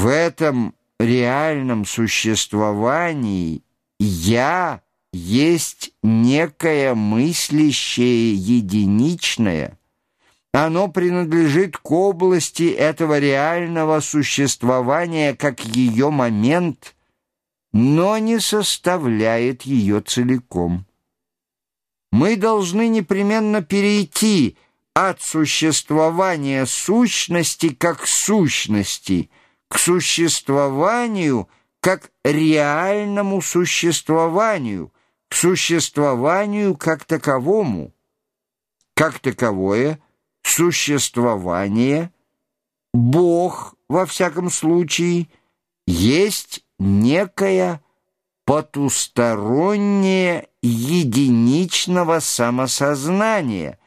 В этом реальном существовании «я» есть некое мыслящее единичное. Оно принадлежит к области этого реального существования как ее момент, но не составляет ее целиком. Мы должны непременно перейти от существования сущности как сущности к существованию как реальному существованию, к существованию как таковому. Как таковое существование, Бог, во всяком случае, есть некая потустороннее единичного самосознания,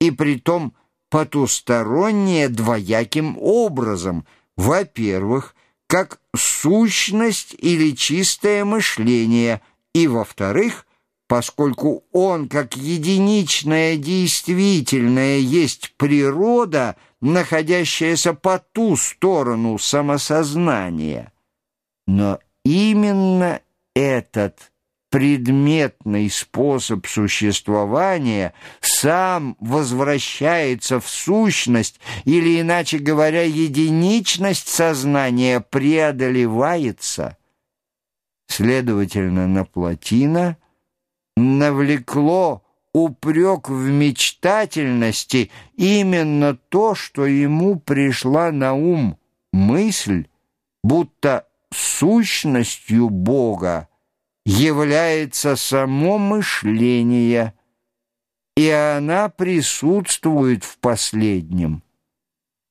и притом потустороннее двояким образом, во-первых, как сущность или чистое мышление, и, во-вторых, поскольку он, как единичное действительное, есть природа, находящаяся по ту сторону самосознания. Но именно этот предметный способ существования сам возвращается в сущность, или, иначе говоря, единичность сознания преодолевается. Следовательно, на плотина навлекло упрек в мечтательности именно то, что ему пришла на ум мысль, будто сущностью Бога является само мышление, и она присутствует в последнем.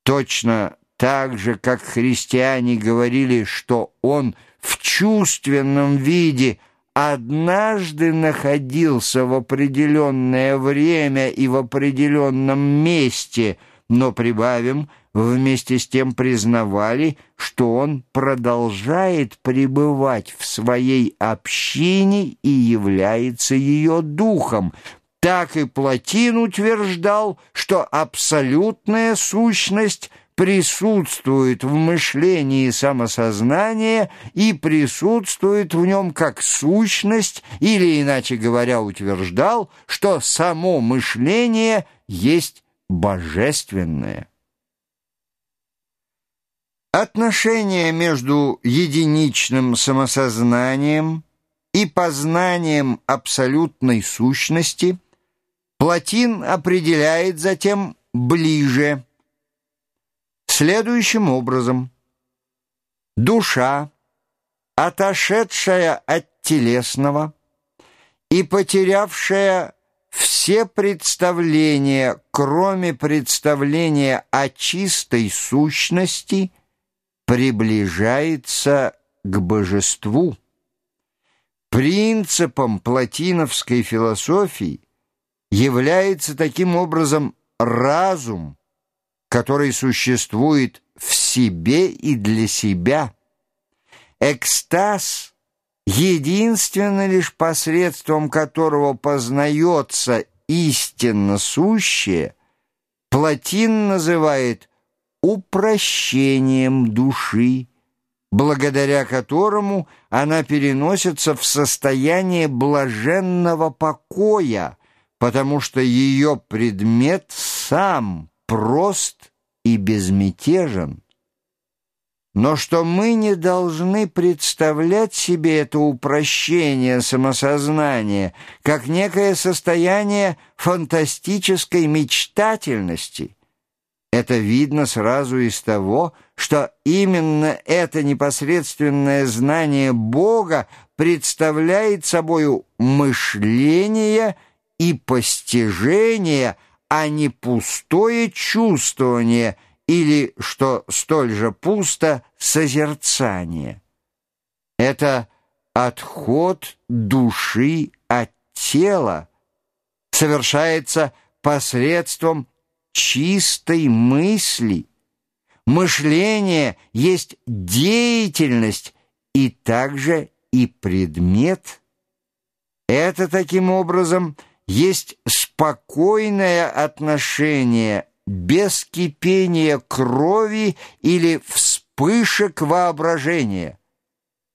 Точно так же, как христиане говорили, что он в чувственном виде однажды находился в определенное время и в определенном месте, но прибавим – вместе с тем признавали, что он продолжает пребывать в своей общине и является ее духом. Так и Платин утверждал, что абсолютная сущность присутствует в мышлении самосознания и присутствует в нем как сущность, или, иначе говоря, утверждал, что само мышление есть божественное. Отношение между единичным самосознанием и познанием абсолютной сущности Платин определяет затем ближе. Следующим образом. Душа, отошедшая от телесного и потерявшая все представления, кроме представления о чистой сущности – приближается к божеству. Принципом платиновской философии является таким образом разум, который существует в себе и для себя. Экстаз, единственно лишь посредством которого познается истинно сущее, Платин называет упрощением души, благодаря которому она переносится в состояние блаженного покоя, потому что ее предмет сам прост и безмятежен. Но что мы не должны представлять себе это упрощение самосознания как некое состояние фантастической мечтательности – это видно сразу из того, что именно это непосредственное знание Бога представляет собою мышление и постижение, а не пустое чувствование или, что столь же пусто, созерцание. Это отход души от тела совершается посредством чистой мысли. Мышление есть деятельность и также и предмет. Это таким образом есть спокойное отношение без кипения крови или вспышек воображения,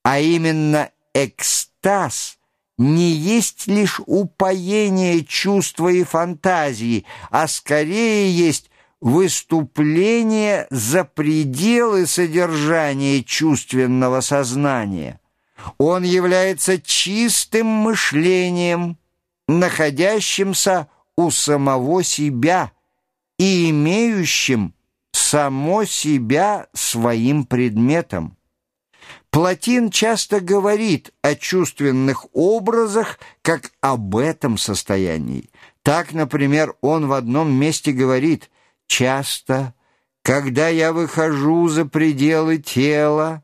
а именно экстаз не есть лишь упоение чувства и фантазии, а скорее есть выступление за пределы содержания чувственного сознания. Он является чистым мышлением, находящимся у самого себя и имеющим само себя своим предметом. Платин часто говорит о чувственных образах как об этом состоянии. Так, например, он в одном месте говорит «Часто, когда я выхожу за пределы тела,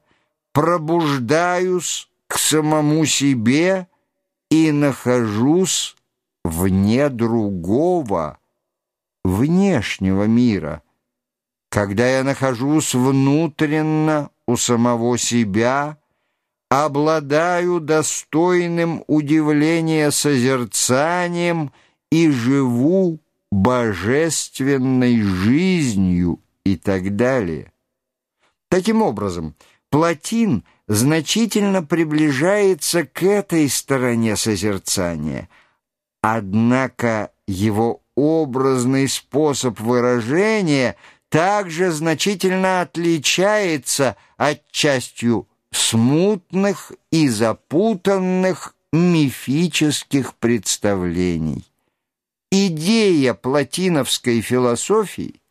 пробуждаюсь к самому себе и нахожусь вне другого, внешнего мира. Когда я нахожусь внутренно у самого себя, обладаю достойным удивления созерцанием и живу божественной жизнью и так далее. Таким образом, Платин значительно приближается к этой стороне созерцания – Однако его образный способ выражения также значительно отличается от частью смутных и запутанных мифических представлений. Идея платиновской философии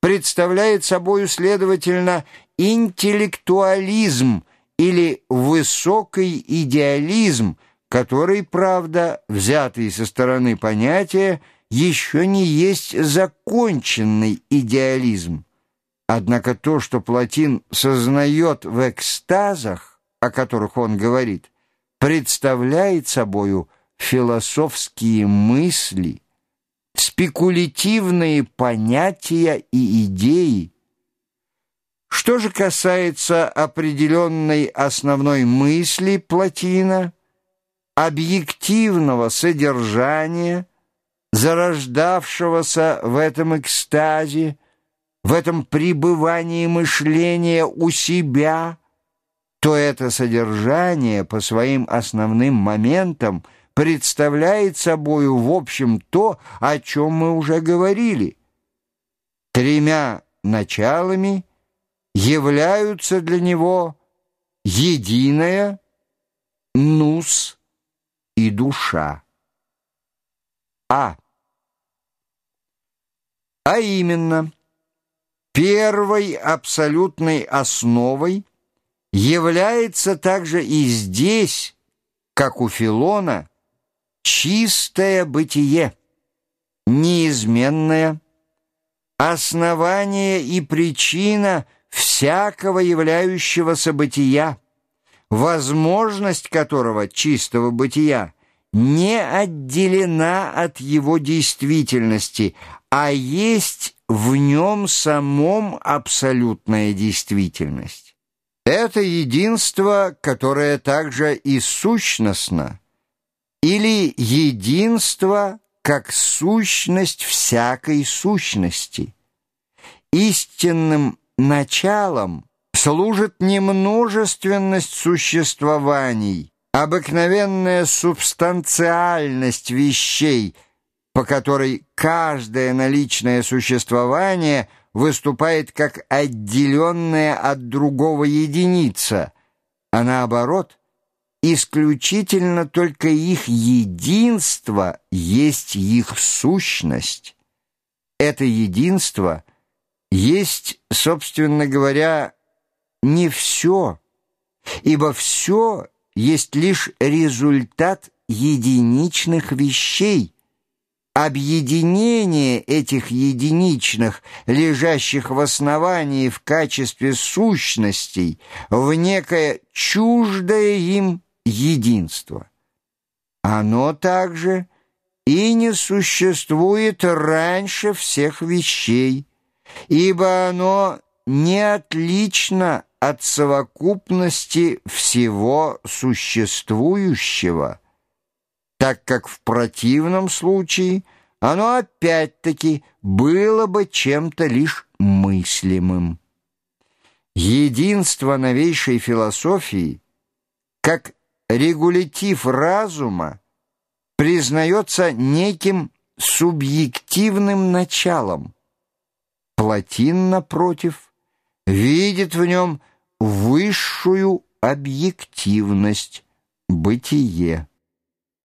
представляет собой, следовательно, интеллектуализм или высокий идеализм, который, правда, взятый со стороны понятия, еще не есть законченный идеализм. Однако то, что Платин сознает в экстазах, о которых он говорит, представляет собою философские мысли, спекулятивные понятия и идеи. Что же касается определенной основной мысли Платина – объективного содержания, зарождавшегося в этом экстазе, в этом пребывании мышления у себя, то это содержание по своим основным моментам представляет собою в общем то, о чем мы уже говорили. Тремя началами являются для него единое, нус, и душа. А. А именно, первой абсолютной основой является также и здесь, как у Филона, чистое бытие, неизменное, основание и причина всякого являющегося бытия, возможность которого чистого бытия не отделена от его действительности, а есть в нем самом абсолютная действительность. Это единство, которое также и сущностно, или единство как сущность всякой сущности. Истинным началом служит не множественность существований, обыкновенная субстанциальность вещей, по которой каждое наличное существование выступает как отделенная от другого единица, а наоборот, исключительно только их единство есть их сущность. Это единство есть, собственно говоря, не все, ибо все есть лишь результат единичных вещей. Объединение этих единичных, лежащих в основании в качестве сущностей, в некое чуждое им единство. Оно также и не существует раньше всех вещей, ибо оно не отлично от совокупности всего существующего, так как в противном случае оно опять-таки было бы чем-то лишь мыслимым. Единство новейшей философии, как регулятив разума, признается неким субъективным началом. Платин, напротив, видит в нем высшую объективность, бытие.